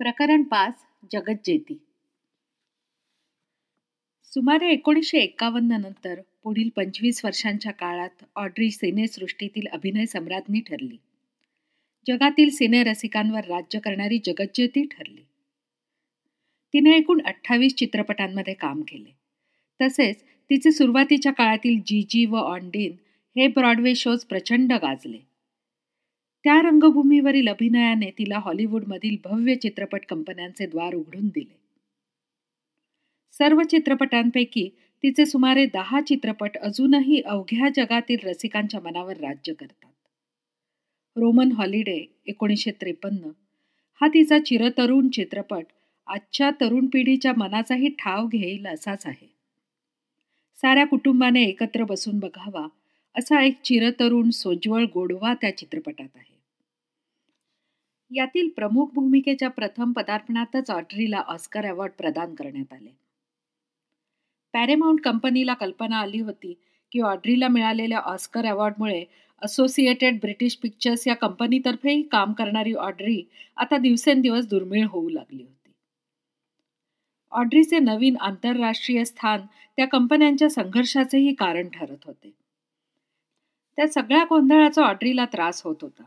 प्रकरण पाच जगज्जेती सुमारे एकोणीसशे एकावन्न नंतर पुढील पंचवीस वर्षांच्या काळात ऑड्री सिनेसृष्टीतील अभिनय सम्राज्ञी ठरली. जगातील सिनेरसिकांवर राज्य करणारी जगज्जेती ठरली. तिने एकूण अठ्ठावीस चित्रपटांमध्ये काम केले. तसेच तिचे सुरुवातीच्या काळातील जी जी व ऑनडीन हे ब्रॉडवे शोज प्रचंड गाजले. त्या रंगभूमीवरील अभिनयाने तिला हॉलिवूडमधील भव्य चित्रपट कंपन्यांचे द्वार उघडून दिले. सर्व चित्रपटांपैकी तिचे सुमारे दहा चित्रपट अजूनही अवघ्या जगातील रसिकांच्या मनावर राज्य करतात. रोमन हॉलिडे एकोणीसशे त्रेपन्न हा तिचा चिरतरुण चित्रपट आजच्या तरुण पिढीच्या मनाचाही ठाव घेईल असाच आहे. साऱ्या कुटुंबाने एकत्र बसून बघावा असा एक चिरतरुण सोज्वळ गोडवा त्या चित्रपटात आहे. यातील प्रमुख भूमिकेच्या प्रथम पदार्पणातच ऑड्रीला ऑस्कर अवॉर्ड प्रदान करण्यात आले. पॅरेमाउंट कंपनीला कल्पना आली होती की ऑड्रीला मिळालेल्या ऑस्कर अवॉर्डमुळे असोसिएटेड ब्रिटिश पिक्चर्स या कंपनीतर्फेही काम करणारी ऑड्री आता दिवसेंदिवस दुर्मिळ होऊ लागली होती. ऑड्रीचे नवीन आंतरराष्ट्रीय स्थान त्या कंपन्यांच्या संघर्षाचेही कारण ठरत होते. त्या सगळ्या गोंधळाचा ऑड्रीला त्रास होत होता.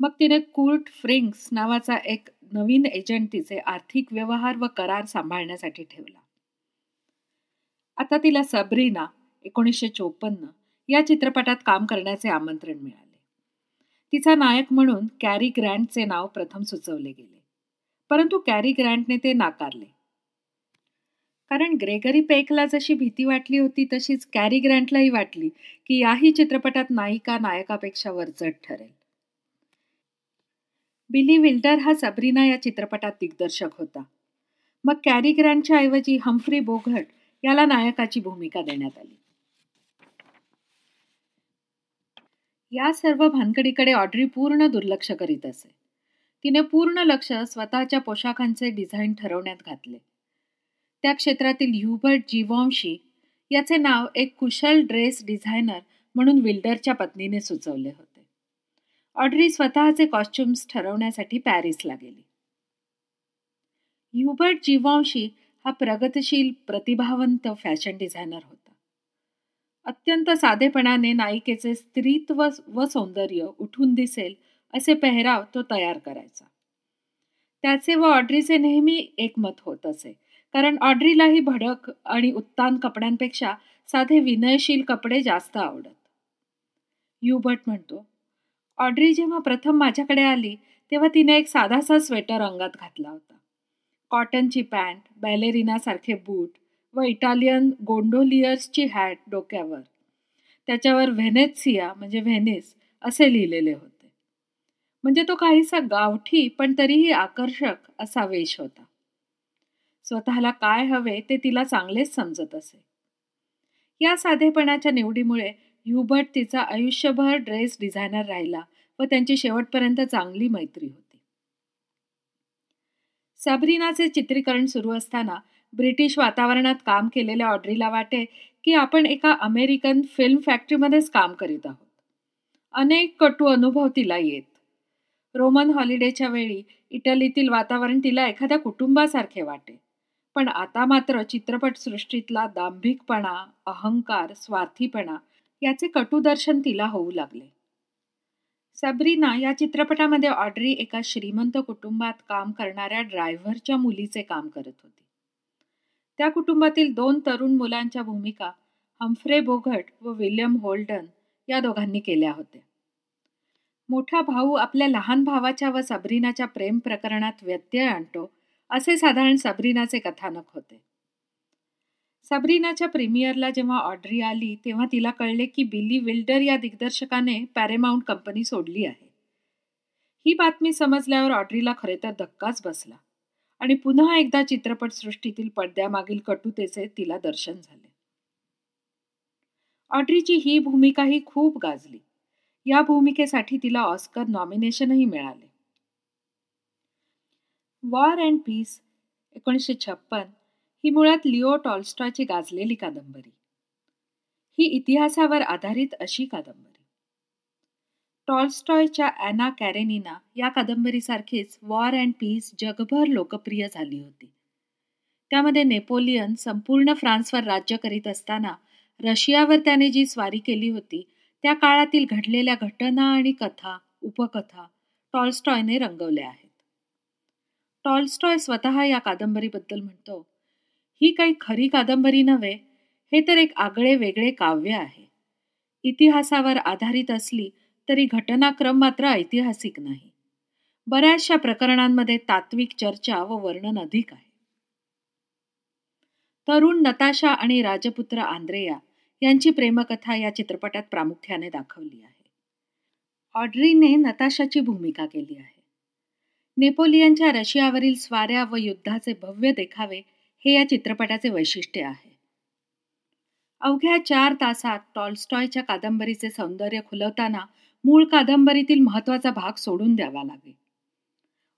मग तिने कुर्ट फ्रिंक्स नावाचा एक नवीन एजंट तिचे आर्थिक व्यवहार व करार सांभाळण्यासाठी ठेवला. आता तिला सबरीना एकोणीसशे चोपन्न या चित्रपटात काम करण्याचे आमंत्रण मिळाले. तिचा नायक म्हणून कॅरी ग्रँटचे नाव प्रथम सुचवले गेले. परंतु कॅरी ग्रँटने ते नाकारले. कारण ग्रेगरी पेकला जशी भीती वाटली होती तशीच कॅरी ग्रँटलाही वाटली की याही चित्रपटात नायिका नायकापेक्षा वरचढ ठरेल. बिली विल्डर हा सबरीना या चित्रपटात दिग्दर्शक होता. मग कॅरी ग्रँटच्या ऐवजी हम्फ्री बोघट याला नायकाची भूमिका देण्यात आली. या सर्व भानकडीकडे ऑड्री पूर्ण दुर्लक्ष करीत असे. तिने पूर्ण लक्ष स्वतःच्या पोशाखांचे डिझाईन ठरवण्यात घातले. त्या क्षेत्रातील ह्युबर्ट जीवॉन्शी याचे नाव एक कुशल ड्रेस डिझायनर म्हणून विल्डरच्या पत्नीने सुचवले होते. ऑड्री स्वतःचे कॉस्ट्युम्स ठरवण्यासाठी पॅरिसला गेली. ह्युबर्ट जीवॉन्शी हा प्रगतशील प्रतिभावंत फॅशन डिझायनर होता. अत्यंत साधेपणाने नायिकेचे स्त्रीत्व व सौंदर्य उठून दिसेल असे पेहराव तो तयार करायचा. त्याचे व ऑड्रीचे नेहमी एकमत होत असे. कारण ऑड्रीलाही भडक आणि उत्तान कपड्यांपेक्षा साधे विनयशील कपडे जास्त आवडत. युबट म्हणतो ऑड्री जेव्हा प्रथम माझ्याकडे आली तेव्हा तिने एक साधासा स्वेटर अंगात घातला होता. कॉटनची पॅन्ट बॅलेरिनासारखे बूट व इटालियन गोंडोलियर्सची हॅट डोक्यावर. त्याच्यावर व्हेनेसिया म्हणजे व्हेनिस असे लिहिलेले होते. म्हणजे तो काहीसा गावठी पण तरीही आकर्षक असा वेश होता. स्वतःला काय हवे ते तिला चांगलेच समजत असे. या साधेपणाच्या निवडीमुळे ह्युबर्ट तिचा आयुष्यभर ड्रेस डिझायनर राहिला व त्यांची शेवटपर्यंत चांगली मैत्री होती. सबरीनाचे चित्रीकरण सुरू असताना ब्रिटिश वातावरणात काम केलेल्या ऑड्रीला वाटे की आपण एका अमेरिकन फिल्म फॅक्टरीमध्येच काम करीत आहोत. अनेक कटू अनुभव तिला येत. रोमन हॉलिडेच्या वेळी इटलीतील वातावरण तिला एखाद्या कुटुंबासारखे वाटे. पण आता मात्र चित्रपटसृष्टीतला दांभिकपणा अहंकार स्वार्थीपणा याचे कटुदर्शन तिला होऊ लागले. सबरीना या चित्रपटामध्ये ऑड्री एका श्रीमंत कुटुंबात काम करणाऱ्या ड्रायव्हरच्या मुलीचे काम करत होती. त्या कुटुंबातील दोन तरुण मुलांच्या भूमिका हम्फ्रे बोघट व विल्यम होल्डन या दोघांनी केल्या होत्या. मोठा भाऊ आपल्या लहान भावाच्या व सबरीनाच्या प्रेम प्रकरणात व्यत्यय आणतो असे साधारण सबरीनाचे कथानक होते. सबरीनाच्या प्रीमियरला जेव्हा ऑड्री आली तेव्हा तिला कळले की बिली विल्डर या दिग्दर्शकाने पॅरेमाउंट कंपनी सोडली आहे. ही बातमी समजल्यावर ऑड्रीला खरे तर धक्काच बसला आणि पुन्हा एकदा चित्रपटसृष्टीतील पडद्यामागील कटुतेचे तिला दर्शन झाले. ऑड्रीची ही भूमिकाही खूप गाजली. या भूमिकेसाठी तिला ऑस्कर नॉमिनेशनही मिळाले. वॉर अँड पीस एकोणीसशे छप्पन ही मुळात लिओ टॉलस्टॉयची गाजलेली कादंबरी. ही इतिहासावर आधारित अशी कादंबरी. टॉल्स्टॉयच्या ॲना कॅरेनिना या कादंबरीसारखीच वॉर अँड पीस जगभर लोकप्रिय झाली होती. त्यामध्ये नेपोलियन संपूर्ण फ्रान्सवर राज्य करीत असताना रशियावर त्याने जी स्वारी केली होती त्या काळातील घडलेल्या घटना आणि कथा उपकथा टॉलस्टॉयने रंगवल्या आहेत. टॉल्स्टॉय स्वतः या कादंबरीबद्दल म्हणतो ही काही खरी कादंबरी नव्हे हे तर एक आगळे वेगळे काव्य आहे. इतिहासावर आधारित असली तरी घटनाक्रम मात्र ऐतिहासिक नाही. बऱ्याचशा प्रकरणांमध्ये तात्विक चर्चा व वर्णन अधिक आहे. तरुण नताशा आणि राजपुत्र आंद्रेया यांची प्रेमकथा या चित्रपटात प्रामुख्याने दाखवली आहे. ऑड्रीने नताशाची भूमिका केली आहे. नेपोलियनच्या रशियावरील स्वाऱ्या व युद्धाचे भव्य देखावे हे या चित्रपटाचे वैशिष्ट्य आहे. अवघ्या चार तासात टॉलस्टॉयच्या कादंबरीचे सौंदर्य खुलवताना मूळ कादंबरीतील महत्त्वाचा भाग सोडून द्यावा लागे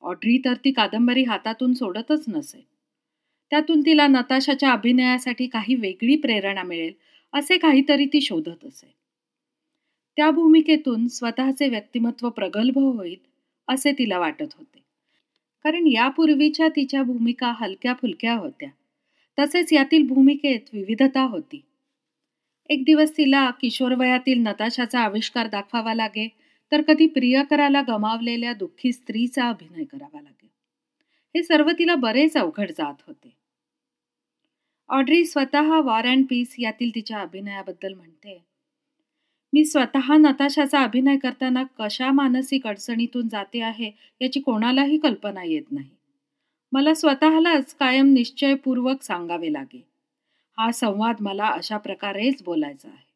ऑड्री तर ती कादंबरी हातातून सोडतच नसे. त्यातून तिला नताशाच्या अभिनयासाठी काही वेगळी प्रेरणा मिळेल असे काहीतरी ती शोधत असे. त्या भूमिकेतून स्वतःचे व्यक्तिमत्व प्रगल्भ होईल असे तिला वाटत होते. कारण यापूर्वीच्या तिच्या भूमिका हलक्या फुलक्या होत्या. तसेच यातील भूमिकेत विविधता होती. एक दिवस तिला किशोरवयातील नताशाचा आविष्कार दाखवावा लागे तर कधी प्रियकराला गमावलेल्या दुःखी स्त्रीचा अभिनय करावा लागे. हे सर्व तिला बरेच अवघड जात होते. ऑड्री स्वतः वॉर अँड पीस यातील तिच्या अभिनयाबद्दल म्हणते मी स्वतः नताशाचा अभिनय करताना कशा मानसिक अडचणीतून जाते आहे याची कोणालाही कल्पना येत नाही. मला स्वतःलाच कायम निश्चयपूर्वक सांगावे लागे. हा संवाद मला अशा प्रकारेच बोलायचा आहे.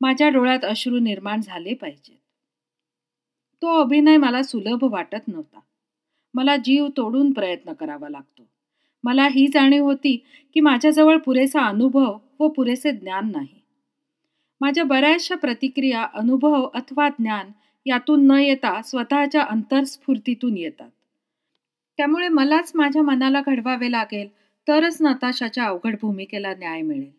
माझ्या डोळ्यात अश्रू निर्माण झाले पाहिजेत. तो अभिनय मला सुलभ वाटत नव्हता. मला जीव तोडून प्रयत्न करावा लागतो. मला ही जाणीव होती की माझ्याजवळ पुरेसा अनुभव व पुरेसे ज्ञान नाही. माझ्या बऱ्याचशा प्रतिक्रिया अनुभव अथवा ज्ञान यातून न येता स्वतःच्या अंतर्स्फूर्तीतून येतात. त्यामुळे मलाच माझ्या मनाला घडवावे लागेल तरच नताशाच्या अवघड भूमिकेला न्याय मिळेल.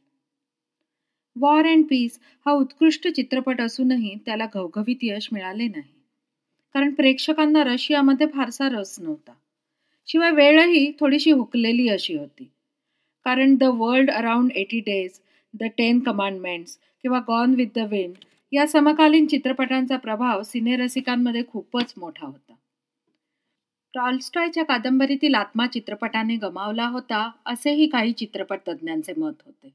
वॉर अँड पीस हा उत्कृष्ट चित्रपट असूनही त्याला घवघवीत यश मिळाले नाही. कारण प्रेक्षकांना रशियामध्ये फारसा रस नव्हता. शिवाय वेळही थोडीशी हुकलेली अशी होती. कारण the world around eighty days the ten commandments किंवा गॉन विथ द विंड या समकालीन चित्रपटांचा प्रभाव सिनेरसिकांमध्ये खूपच मोठा होता. टॉल्स्टॉयच्या कादंबरीतील आत्मा चित्रपटाने गमावला होता असेही काही चित्रपट तज्ज्ञांचे मत होते.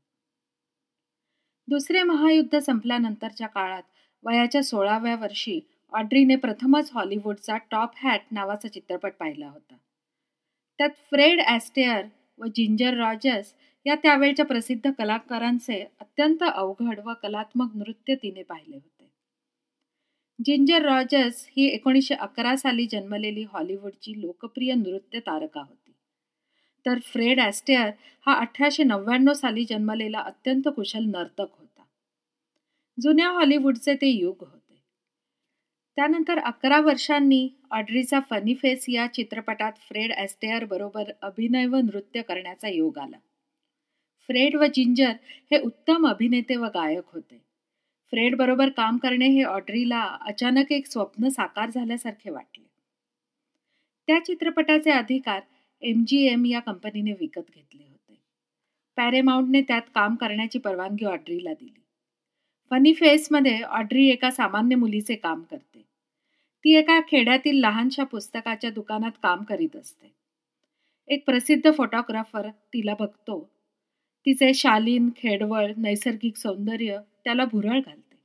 दुसरे महायुद्ध संपल्यानंतरच्या काळात वयाच्या सोळाव्या वर्षी ऑड्रीने प्रथमच हॉलिवूडचा टॉप हॅट नावाचा चित्रपट पाहिला होता. त्यात फ्रेड ॲस्टेअर व जिंजर रॉजर्स या त्यावेळच्या प्रसिद्ध कलाकारांचे अत्यंत अवघड व कलात्मक नृत्य तिने पाहिले होते. जिंजर रॉजर्स ही एकोणीसशे अकरा साली जन्मलेली हॉलिवूडची लोकप्रिय नृत्य तारका होती. तर फ्रेड ॲस्टेअर हा अठराशे नव्याण्णव साली जन्मलेला अत्यंत कुशल नर्तक होता. जुन्या हॉलिवूडचे ते युग होते. त्यानंतर अकरा वर्षांनी ऑड्रीचा फनी फेस या चित्रपटात फ्रेड ॲस्टेअर बरोबर अभिनय व नृत्य करण्याचा योग आला. फ्रेड व जिंजर हे उत्तम अभिनेते व गायक होते. फ्रेड बरोबर काम करणे हे ऑड्रीला अचानक एक स्वप्न साकार झाल्यासारखे वाटले. त्या चित्रपटाचे अधिकार एम जी एम या कंपनीने विकत घेतले होते. पॅरेमाउंटने त्यात काम करण्याची परवानगी ऑड्रीला दिली. फनी फेसमध्ये ऑड्री एका सामान्य मुलीचे काम करते. ती एका खेड्यातील लहानशा पुस्तकाच्या दुकानात काम करीत असते. एक प्रसिद्ध फोटोग्राफर तिला बघतो तिचे शालीन खेडवळ नैसर्गिक सौंदर्य त्याला भुरळ घालते.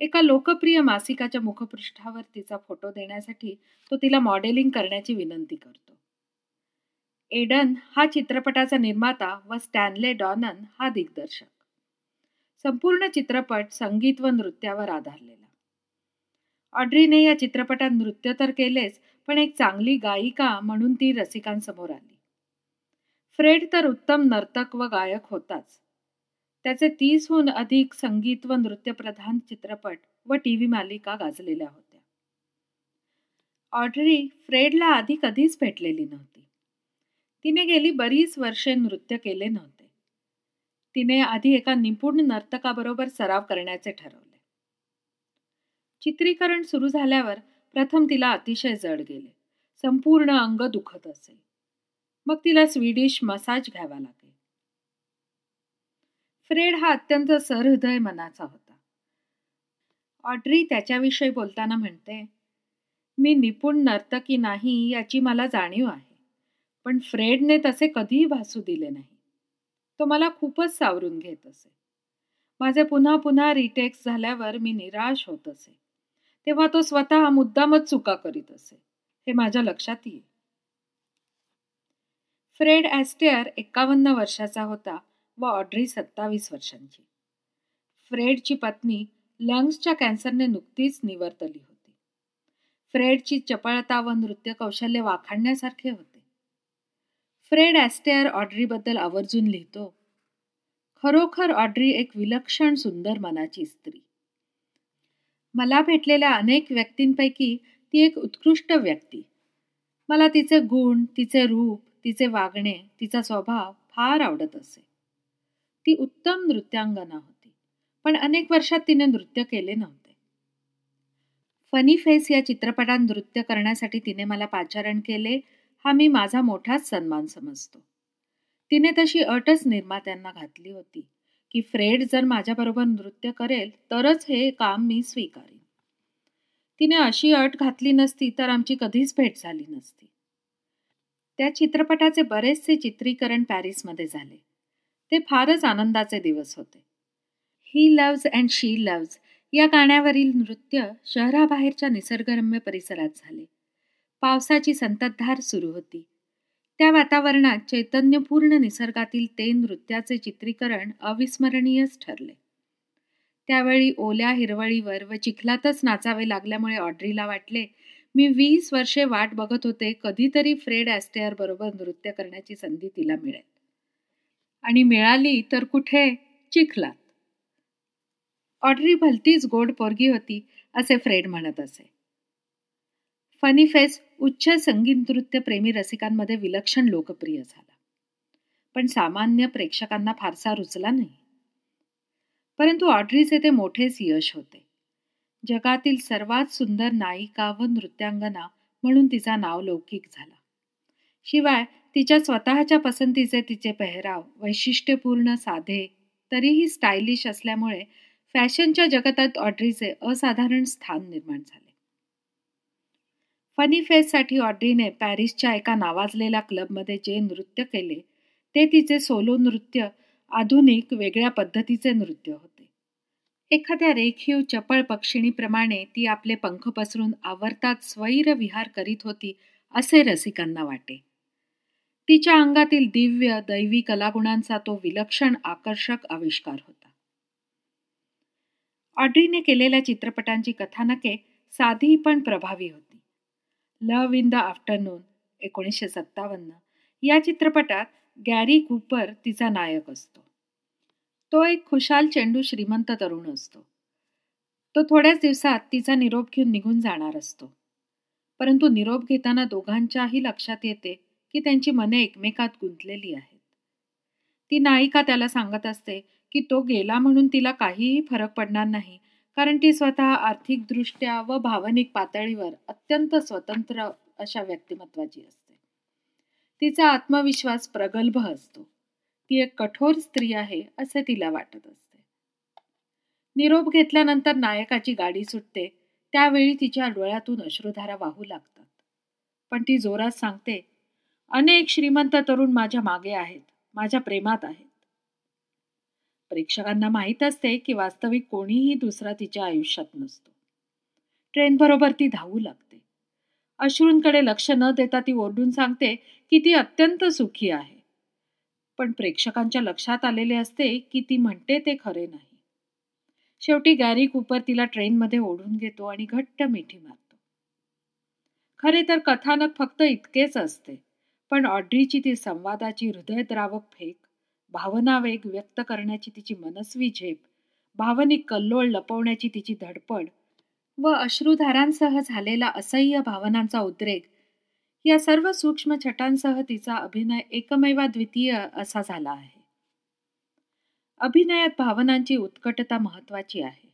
एका लोकप्रिय मासिकाच्या मुखपृष्ठावर तिचा फोटो देण्यासाठी तो तिला मॉडेलिंग करण्याची विनंती करतो. एडन हा चित्रपटाचा निर्माता व स्टॅनले डॉनन हा दिग्दर्शक. संपूर्ण चित्रपट संगीत व नृत्यावर आधारलेला. ऑड्रीने या चित्रपटात नृत्य तर केलेच पण एक चांगली गायिका म्हणून ती रसिकांसमोर आली. फ्रेड तर उत्तम नर्तक व गायक होताच. त्याचे तीसहून अधिक संगीत व नृत्यप्रधान चित्रपट व टी व्ही मालिका गाजलेल्या होत्या. ऑड्री फ्रेडला आधी कधीच भेटलेली नव्हती. तिने गेली बरीच वर्षे नृत्य केले नव्हते. तिने आधी एका निपुण नर्तकाबरोबर सराव करण्याचे ठरवले. चित्रीकरण सुरू झाल्यावर प्रथम तिला अतिशय जड गेले. संपूर्ण अंग दुखत असे. मग तिला स्वीडिश मसाज घ्यावा लागे फ्रेड हा अत्यंत सहृदय मनाचा होता. ऑड्री त्याच्याविषयी बोलताना म्हणते मी निपुण नर्तकी नाही याची मला जाणीव आहे पण फ्रेडने तसे कधीही भासू दिले नाही. तो मला खूपच सावरून घेत असे. माझे पुन्हा पुन्हा रिटेक्स झाल्यावर मी निराश होत असे. तेव्हा तो स्वतः मुद्दामच चुका करीत असे. हे माझ्या लक्षात येईल. फ्रेड ॲस्टेअर एकावन्न वर्षाचा होता व ऑड्री सत्तावीस वर्षांची. फ्रेडची पत्नी लंग्सच्या कॅन्सरने नुकतीच निवर्तली होती. फ्रेडची चपळता व नृत्य कौशल्य वाखाणण्यासारखे होते. फ्रेड ॲस्टेअर ऑड्रीबद्दल आवर्जून लिहितो खरोखर ऑड्री एक विलक्षण सुंदर मनाची स्त्री. मला भेटलेल्या अनेक व्यक्तींपैकी ती एक उत्कृष्ट व्यक्ती. मला तिचे गुण तिचे रूप तिचे वागणे तिचा स्वभाव फार आवडत असे. ती उत्तम नृत्यांगना होती पण अनेक वर्षात तिने नृत्य केले नव्हते. फनी फेस या चित्रपटात नृत्य करण्यासाठी तिने मला पाचारण केले हा मी माझा मोठाच सन्मान समजतो. तिने तशी अटच निर्मात्यांना घातली होती की फ्रेड जर माझ्याबरोबर नृत्य करेल तरच हे काम मी स्वीकारेन. तिने अशी अट घातली नसती तर आमची कधीच भेट झाली नसती. त्या चित्रपटाचे बरेचसे चित्रीकरण पॅरिसमध्ये झाले. ते फारच आनंदाचे दिवस होते. He loves and she loves या गाण्यावरील नृत्य शहराबाहेरच्या निसर्गरम्य परिसरात झाले. पावसाची संततधार सुरू होती. त्या वातावरणात चैतन्यपूर्ण निसर्गातील ते नृत्याचे चित्रीकरण अविस्मरणीयच ठरले. त्यावेळी ओल्या हिरवळीवर व चिखलातच नाचावे लागल्यामुळे ऑड्रीला वाटले मी वीस वर्षे वाट बघत होते कधीतरी फ्रेड ॲस्टेअर बरोबर नृत्य करण्याची संधी तिला मिळेल. आणि मिळाली तर कुठे? चिखलात. ऑड्री भलतीच गोड पोरगी होती असे फ्रेड म्हणत असे. फनी फेस उच्च संगीत नृत्य प्रेमी रसिकांमध्ये विलक्षण लोकप्रिय झाला. पण सामान्य प्रेक्षकांना फारसा रुचला नाही. परंतु ऑड्रीचे ते मोठेच यश होते. जगातील सर्वात सुंदर नायिका व नृत्यांगना म्हणून तिचा नाव लौकिक झाला. शिवाय तिच्या स्वतःच्या पसंतीचे तिचे पेहराव वैशिष्ट्यपूर्ण साधे तरीही स्टायलिश असल्यामुळे फॅशनच्या जगतात ऑड्रीचे असाधारण स्थान निर्माण झाले. फनी फेससाठी ऑड्रीने पॅरिसच्या एका नावाजलेल्या क्लबमध्ये जे नृत्य केले ते तिचे सोलो नृत्य आधुनिक वेगळ्या पद्धतीचे नृत्य होते. एखाद्या रेखीव चपळ पक्षिणीप्रमाणे ती आपले पंख पसरून आवर्तात स्वैर विहार करीत होती असे रसिकांना वाटे. तिच्या अंगातील दिव्य दैवी कलागुणांचा तो विलक्षण आकर्षक आविष्कार होता. ऑड्रीने केलेल्या चित्रपटांची कथानके साधी पण प्रभावी होती. लव्ह इन द आफ्टरनून एकोणीसशे सत्तावन्न या चित्रपटात गॅरी कूपर तिचा नायक असतो. तो एक खुशाल चेंडू श्रीमंत तरुण असतो. तो थोड्याच दिवसात तिचा निरोप घेऊन निघून जाणार असतो. परंतु निरोप घेताना दोघांच्याही लक्षात येते की त्यांची मने एकमेकात गुंतलेली आहेत. ती नायिका त्याला सांगत असते की तो गेला म्हणून तिला काहीही फरक पडणार नाही कारण ती स्वतः आर्थिकदृष्ट्या व भावनिक पातळीवर अत्यंत स्वतंत्र अशा व्यक्तिमत्वाची असते. तिचा आत्मविश्वास प्रगल्भ असतो. ती एक कठोर स्त्री आहे असे तिला वाटत असते. निरोप घेतल्यानंतर नायकाची गाडी सुटते त्यावेळी तिच्या डोळ्यातून अश्रुधारा वाहू लागतात. पण ती जोरात सांगते अनेक श्रीमंत तरुण माझ्या मागे आहेत माझ्या प्रेमात आहेत. प्रेक्षकांना माहीत असते की वास्तविक कोणीही दुसरा तिच्या आयुष्यात नसतो. ट्रेन बरोबर ती धावू लागते. अश्रूंकडे लक्ष न देता ती ओरडून सांगते की ती अत्यंत सुखी आहे. पण प्रेक्षकांच्या लक्षात आलेले असते की ती म्हणते ते खरे नाही. शेवटी गॅरी कुपर तिला ट्रेनमध्ये ओढून घेतो आणि घट्ट मिठी मारतो. खरे तर कथानक फक्त इतकेच असते पण ऑड्रीची ती संवादाची हृदयद्रावक फेक भावना वेग व्यक्त करण्याची तिची मनस्वी झेप भावनिक कल्लोळ लपवण्याची तिची धडपड व अश्रुधारांसह झालेला असह्य भावनांचा उद्रेक या सर्व सूक्ष्म छटांसह तिचा अभिनय एकमेवा द्वितीय असा झाला आहे. अभिनयात भावनांची उत्कटता महत्वाची आहे.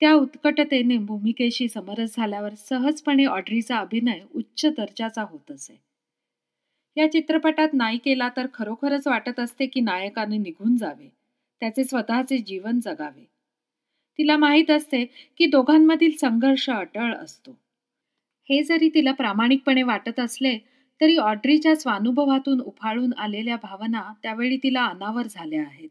त्या उत्कटतेने भूमिकेशी समरस झाल्यावर सहजपणे ऑड्रीचा अभिनय उच्च दर्जाचा होत असे. या चित्रपटात नायिकेला तर खरोखरच वाटत असते की नायकाने निघून जावे त्याचे स्वतःचे जीवन जगावे. तिला माहीत असते की दोघांमधील संघर्ष अटळ असतो. हे जरी तिला प्रामाणिकपणे वाटत असले तरी ऑड्रीच्या स्वानुभवातून उफाळून आलेल्या भावना त्यावेळी तिला अनावर झाल्या आहेत.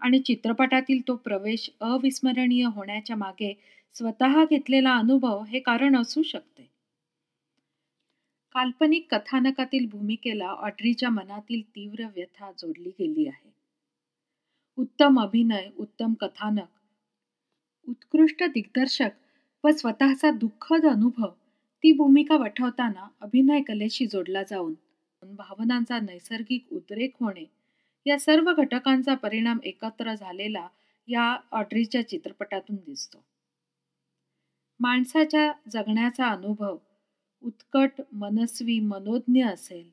आणि चित्रपटातील तो प्रवेश अविस्मरणीय होण्याच्या मागे स्वतः घेतलेला अनुभव हे कारण असू शकते. काल्पनिक कथानकातील भूमिकेला ऑड्रीच्या मनातील तीव्र व्यथा जोडली गेली आहे. उत्तम अभिनय उत्तम कथानक उत्कृष्ट दिग्दर्शक व स्वतःचा दुःखद अनुभव ती भूमिका वठवताना अभिनय कलेशी जोडला जाऊन भावनांचा नैसर्गिक उद्रेक होणे या सर्व घटकांचा परिणाम एकत्र झालेला या ऑड्रीच्या चित्रपटातून दिसतो. माणसाच्या जगण्याचा अनुभव उत्कट मनस्वी मनोज्ञ असेल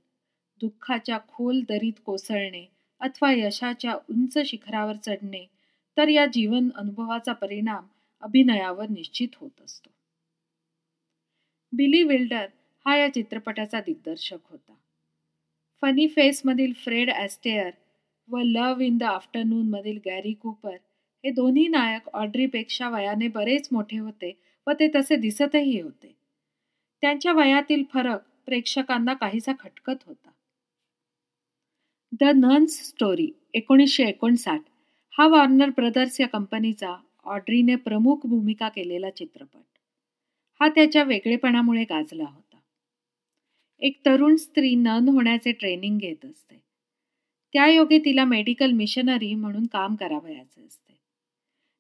दुःखाच्या खोल दरीत कोसळणे अथवा यशाच्या उंच शिखरावर चढणे तर या जीवन अनुभवाचा परिणाम अभिनयावर निश्चित होत असतो. बिली विल्डर हा या चित्रपटाचा दिग्दर्शक होता. फनी फेसमधील फ्रेड ॲस्टेअर व लव्ह इन द आफ्टरनून मधील गॅरी कुपर हे दोन्ही नायक ऑड्रीपेक्षा वयाने बरेच मोठे होते व ते तसे दिसतही होते. त्यांच्या वयातील फरक प्रेक्षकांना काहीसा खटकत होता. द नन्स स्टोरी एकोणीसशे एकोणसाठ हा वॉर्नर ब्रदर्स या कंपनीचा ऑड्रीने प्रमुख भूमिका केलेला चित्रपट. हा त्याच्या वेगळेपणामुळे गाजला होता. एक तरुण स्त्री नन होण्याचे ट्रेनिंग घेत असते. त्यायोगे तिला मेडिकल मिशनरी म्हणून काम करावयाचे असते.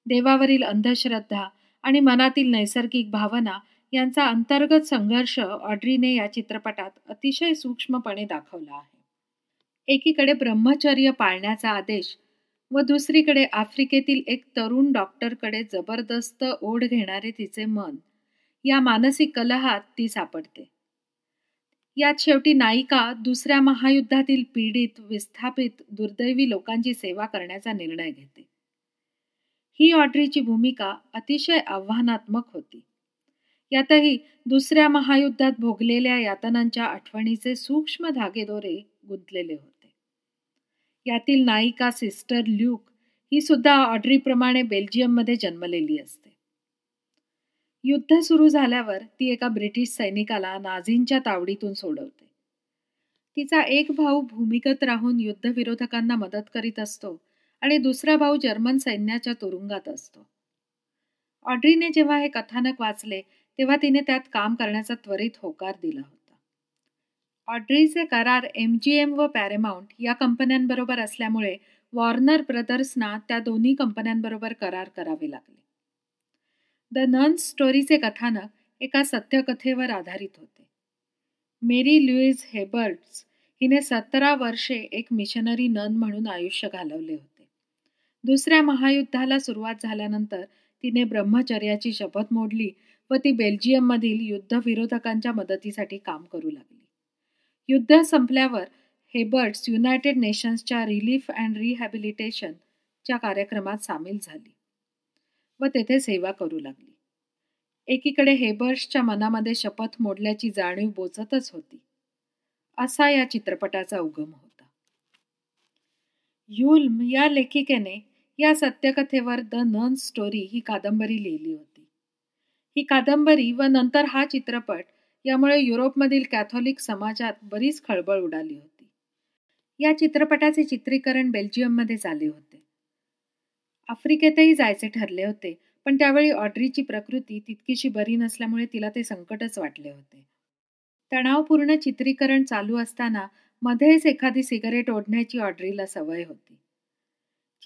देवावरील अंधश्रद्धा आणि मनातील नैसर्गिक भावना यांचा अंतर्गत संघर्ष ऑड्रीने या चित्रपटात अतिशय सूक्ष्मपणे दाखवला आहे. एकीकडे ब्रह्मचर्य पाळण्याचा आदेश व दुसरीकडे आफ्रिकेतील एक तरुण डॉक्टरकडे जबरदस्त ओढ घेणारे तिचे मन. या मानसिक कलहात ती सापडते. यात शेवटी नायिका दुसऱ्या महायुद्धातील पीडित विस्थापित दुर्दैवी लोकांची सेवा करण्याचा निर्णय घेते. ही ऑड्रीची भूमिका अतिशय आव्हानात्मक होती. यातही दुसऱ्या महायुद्धात भोगलेल्या यातनांच्या आठवणीचे सूक्ष्म धागेदोरे गुंतलेले होते. यातील नायिका सिस्टर ल्यूक ही सुद्धा ऑड्रीप्रमाणे बेल्जियममध्ये जन्मलेली असते. युद्ध सुरू झाल्यावर ती एका ब्रिटिश सैनिकाला नाझींच्या तावडीतून सोडवते. तिचा एक भाऊ भूमिगत राहून युद्धविरोधकांना मदत करीत असतो आणि दुसरा भाऊ जर्मन सैन्याच्या तुरुंगात असतो. ऑड्रीने जेव्हा हे कथानक वाचले तेव्हा तिने त्यात काम करण्याचा त्वरित होकार दिला होता. ऑड्रीचे करार एम जी एम व पॅरेमाउंट या कंपन्यांबरोबर असल्यामुळे वॉर्नर ब्रदर्सना त्या दोन्ही कंपन्यांबरोबर करार करावे लागले. द नन स्टोरीचे कथानक एका सत्यकथेवर आधारित होते. मेरी लुईज हेबर्ट्स हिने सतरा वर्षे एक मिशनरी नन म्हणून आयुष्य घालवले होते. दुसऱ्या महायुद्धाला सुरुवात झाल्यानंतर तिने ब्रह्मचर्याची शपथ मोडली व ती बेल्जियममधील युद्धविरोधकांच्या मदतीसाठी काम करू लागली. युद्ध संपल्यावर हेबर्ट्स युनायटेड नेशन्सच्या रिलीफ अँड रिहॅबिलिटेशनच्या कार्यक्रमात सामील झाली व तेथे सेवा करू लागली. एकीकडे हेबर्ट्सच्या मनामध्ये शपथ मोडल्याची जाणीव बोचतच होती. असा या चित्रपटाचा उगम होता. युल्म या लेखिकेने या सत्यकथेवर द नन स्टोरी ही कादंबरी लिहिली होती. ही कादंबरी व नंतर हा चित्रपट यामुळे युरोपमधील कॅथॉलिक समाजात बरीच खळबळ उडाली होती. या चित्रपटाचे चित्रीकरण बेल्जियममध्ये झाले होते. आफ्रिकेतही जायचे ठरले होते पण त्यावेळी ऑड्रीची प्रकृती तितकीशी बरी नसल्यामुळे तिला ते संकटच वाटले होते. तणावपूर्ण चित्रीकरण चालू असताना मध्येच एखादी सिगारेट ओढण्याची ऑड्रीला सवय होती.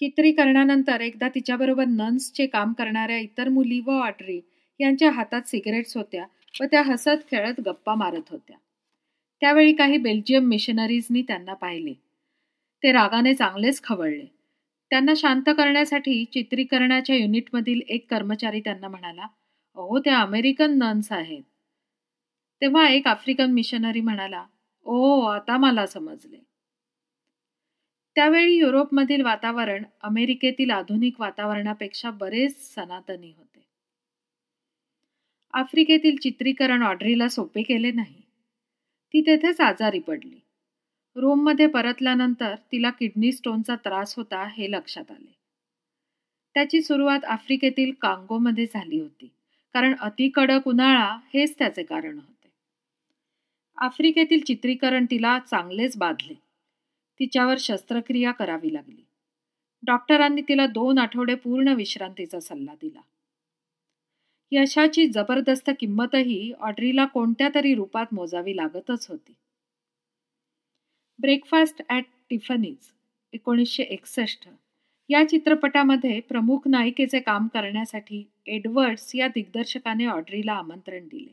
चित्रीकरणानंतर एकदा तिच्याबरोबर नन्सचे काम करणाऱ्या इतर मुली व ऑड्री यांच्या हातात सिगरेट्स होत्या व त्या हसत खेळत गप्पा मारत होत्या. त्यावेळी काही बेल्जियम मिशनरीजनी त्यांना पाहिले. ते रागाने चांगलेच खवळले. त्यांना शांत करण्यासाठी चित्रीकरणाच्या युनिटमधील एक कर्मचारी त्यांना म्हणाला अहो त्या अमेरिकन नन्स आहेत. तेव्हा एक आफ्रिकन मिशनरी म्हणाला ओ आता मला समजले. त्यावेळी युरोपमधील वातावरण अमेरिकेतील आधुनिक वातावरणापेक्षा बरेच सनातनी होते. आफ्रिकेतील चित्रीकरण ऑड्रीला सोपे केले नाही. ती तेथेच आजारी पडली. रोममध्ये परतल्यानंतर तिला किडनी स्टोनचा त्रास होता हे लक्षात आले. त्याची सुरुवात आफ्रिकेतील कांगोमध्ये झाली होती कारण अतिकडक उन्हाळा हेच त्याचे कारण होते. आफ्रिकेतील चित्रीकरण तिला चांगलेच बाधले. तिच्यावर शस्त्रक्रिया करावी लागली. डॉक्टरांनी तिला दोन आठवडे पूर्ण विश्रांतीचा सल्ला दिला. यशाची जबरदस्त किंमतही ऑड्रीला कोणत्या तरी रूपात मोजावी लागतच होती. ब्रेकफास्ट ॲट टिफनीज एकोणीसशे एकसष्ट. या चित्रपटामध्ये प्रमुख नायिकेचे काम करण्यासाठी एडवर्ड्स या दिग्दर्शकाने ऑड्रीला आमंत्रण दिले.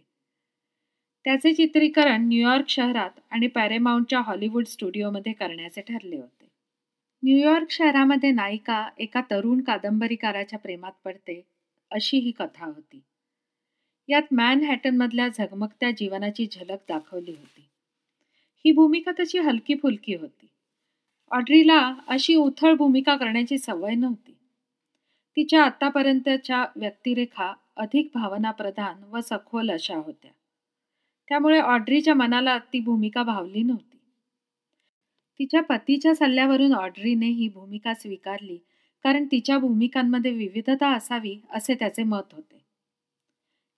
त्याचे चित्रीकरण न्यूयॉर्क शहरात आणि पॅरेमाऊंटच्या हॉलिवूड स्टुडिओमध्ये करण्याचे ठरले होते. न्यूयॉर्क शहरामध्ये नायिका एका तरुण कादंबरीकाराच्या प्रेमात पडते अशी ही कथा होती. यात मॅनहॅटनमधल्या झगमगत्या जीवनाची झलक दाखवली होती. ही भूमिका तशी हलकी फुलकी होती. ऑड्रीला अशी उथळ भूमिका करण्याची सवय नव्हती. तिच्या आतापर्यंतच्या व्यक्तिरेखा अधिक भावनाप्रधान व सखोल अशा होत्या. त्यामुळे ऑड्रीच्या मनाला ती भूमिका भावली नव्हती. तिच्या पतीच्या सल्ल्यावरून ऑड्रीने ही भूमिका स्वीकारली कारण तिच्या भूमिकांमध्ये विविधता असावी असे त्याचे मत होते.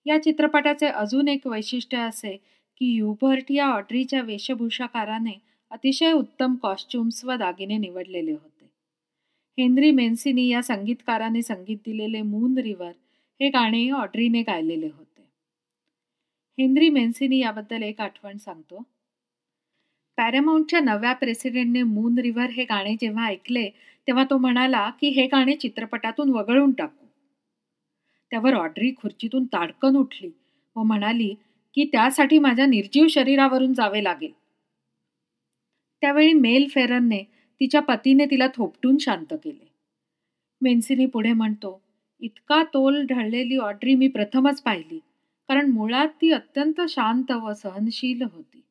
या चित्रपटाचे अजून एक वैशिष्ट्य असे की युबर्ट या ऑड्रीच्या वेशभूषाकाराने अतिशय उत्तम कॉस्ट्युम्स व दागिने निवडलेले होते. हेनरी मेन्सिनी या संगीतकाराने संगीत दिलेले मून रिव्हर हे गाणे ऑड्रीने गायलेले होते. हेनरी मेन्सिनी याबद्दल एक आठवण सांगतो. पॅरेमाऊंटच्या नव्या प्रेसिडेंटने मून रिव्हर हे गाणे जेव्हा ऐकले तेव्हा तो म्हणाला की हे गाणे चित्रपटातून वगळून टाकू. त्यावर ऑड्री खुर्चीतून ताडकन उठली व म्हणाली की त्यासाठी माझ्या निर्जीव शरीरावरून जावे लागेल. त्यावेळी मेल फेरनने तिच्या पतीने तिला थोपटून शांत केले. मेन्सिनी पुढे म्हणतो इतका तोल ढळलेली ऑड्री मी प्रथमच पाहिली कारण मुळात ती अत्यंत शांत व सहनशील होती.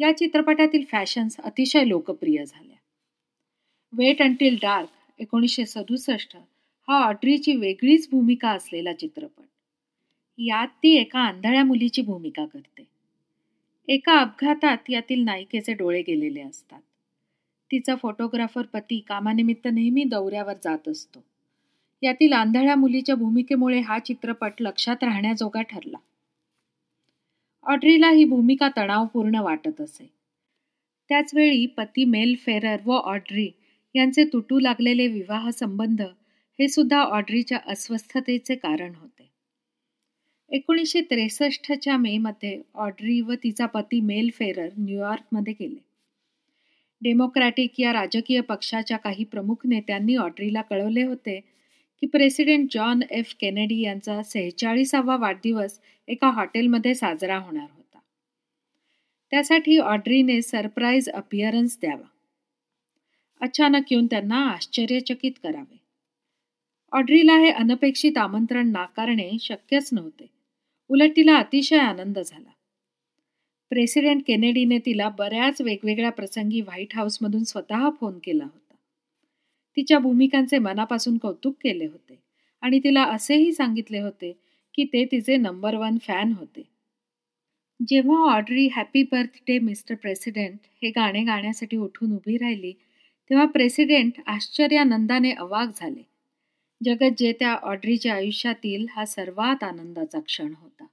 या चित्रपटातील फॅशन्स अतिशय लोकप्रिय झाल्या. वेट अंटील डार्क एकोणीसशे सदुसष्ट हा ऑड्रीची वेगळीच भूमिका असलेला चित्रपट. यात ती एका आंधळ्या मुलीची भूमिका करते. एका अपघातात यातील नायिकेचे डोळे गेलेले असतात. तिचा फोटोग्राफर पती कामानिमित्त नेहमी दौऱ्यावर जात असतो. यातील आंधळ्या मुलीच्या भूमिकेमुळे हा चित्रपट लक्षात राहण्याजोगा ठरला. ऑड्रीला ही भूमिका तणावपूर्ण वाटत असे. त्याचवेळी पती मेल फेरर व ऑड्री यांचे तुटू लागलेले विवाह संबंध हे सुद्धा ऑड्रीच्या अस्वस्थतेचे कारण होते. एकोणीसशे त्रेसष्टच्या मेमध्ये ऑड्री व तिचा पती मेल फेरर न्यूयॉर्कमध्ये गेले. डेमोक्रॅटिक या राजकीय पक्षाच्या काही प्रमुख नेत्यांनी ऑड्रीला कळवले होते की प्रेसिडेंट जॉन एफ केनेडी यांचा सेहेचाळीसावा वाढदिवस एका हॉटेलमध्ये साजरा होणार होता. त्यासाठी ऑड्रीने सरप्राईज अपिअरन्स द्यावा. अचानक येऊन त्यांना आश्चर्यचकित करावे. ऑड्रीला हे अनपेक्षित आमंत्रण नाकारणे शक्यच नव्हते. उलट तिला अतिशय आनंद झाला. प्रेसिडेंट केनेडीने तिला बऱ्याच वेगवेगळ्या प्रसंगी व्हाईट हाऊसमधून स्वतः फोन केला होता. तिच्या भूमिकांचे मनापासून कौतुक केले होते आणि तिला असेही सांगितले होते की ते तिचे नंबर वन फॅन होते. जेव्हा Audrey happy birthday mister president हे गाणे गाण्यासाठी उठून उभी राहिली तेव्हा प्रेसिडेंट आश्चर्यानंदाने अवाक झाले. जगत जे त्या ऑड्रीच्या आयुष्यातील हा सर्वात आनंदाचा क्षण होता.